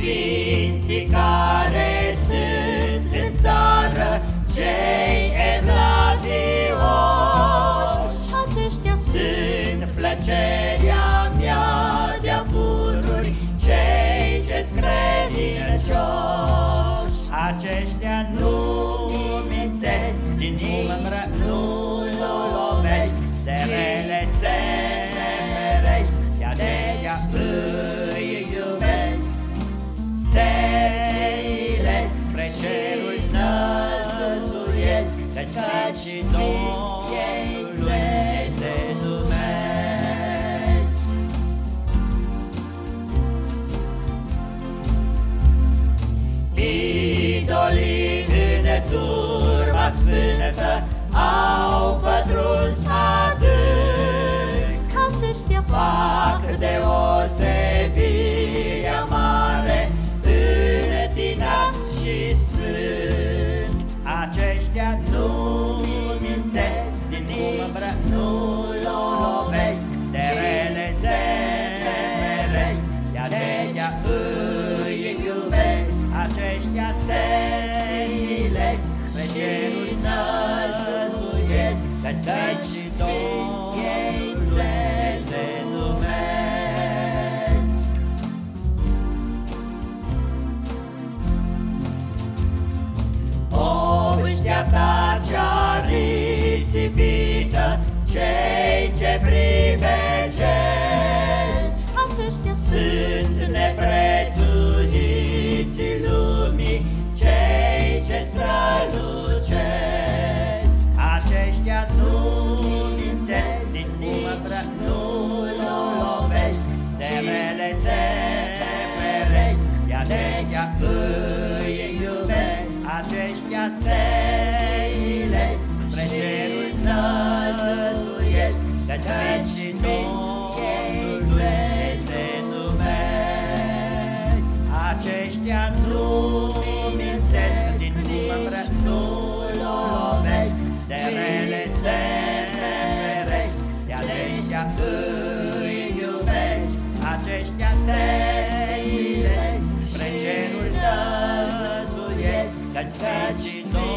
Părinții care sunt în țară cei evlavioși. Aceștia sunt plăcerea mea de-a pururi cei ce scredincioși Aceștia nu mințesc din umbră, turma sfântă au pătruns adânc, Aceștia fac deosebirea mare întinat și sfânt. Aceștia nu mințesc din umbră, nu cei ce privești, Aceștia sunt neprețuiții lumii, cei ce strălucesc. Aceștia nu mințesc, din umbră nu lovesc, de Căci veci sfinți ei se numesc, Aceștia nu mințesc, din inimă nu lovesc, De rele se feresc, de aceștia îi iubesc, Aceștia se zilesc, spre cerul năzuiesc, Căci veci sfinți